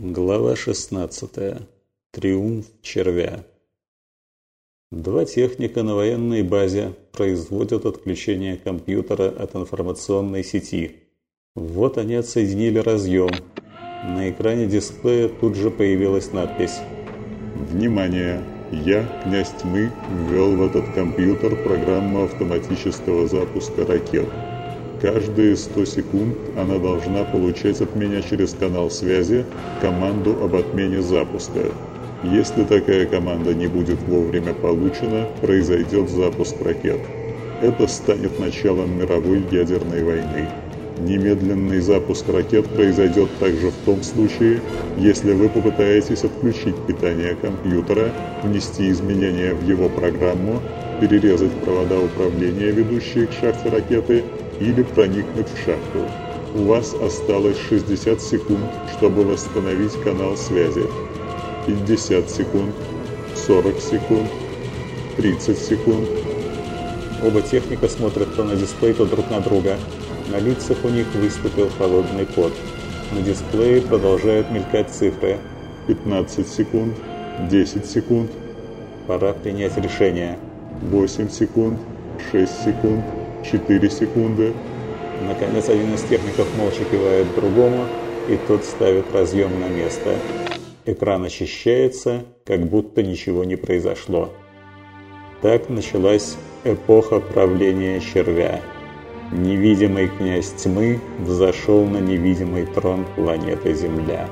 Глава 16. Триумф червя. Два техника на военной базе производят отключение компьютера от информационной сети. Вот они отсоединили разъем. На экране дисплея тут же появилась надпись Внимание! Я, князь тьмы, ввел в этот компьютер программу автоматического запуска ракет. Каждые 100 секунд она должна получать от меня через канал связи команду об отмене запуска. Если такая команда не будет вовремя получена, произойдет запуск ракет. Это станет началом мировой ядерной войны. Немедленный запуск ракет произойдет также в том случае, если вы попытаетесь отключить питание компьютера, внести изменения в его программу, перерезать провода управления, ведущие к шахте ракеты, или проникнуть в шахту. У вас осталось 60 секунд, чтобы восстановить канал связи. 50 секунд, 40 секунд, 30 секунд. Оба техника смотрят то на дисплей, то друг на друга. На лицах у них выступил холодный пот. На дисплее продолжают мелькать цифры. 15 секунд, 10 секунд. Пора принять решение. 8 секунд, 6 секунд, 4 секунды. Наконец один из техников молча кивает другому, и тот ставит разъем на место. Экран очищается, как будто ничего не произошло. Так началась эпоха правления червя. Невидимый князь тьмы взошел на невидимый трон планеты Земля.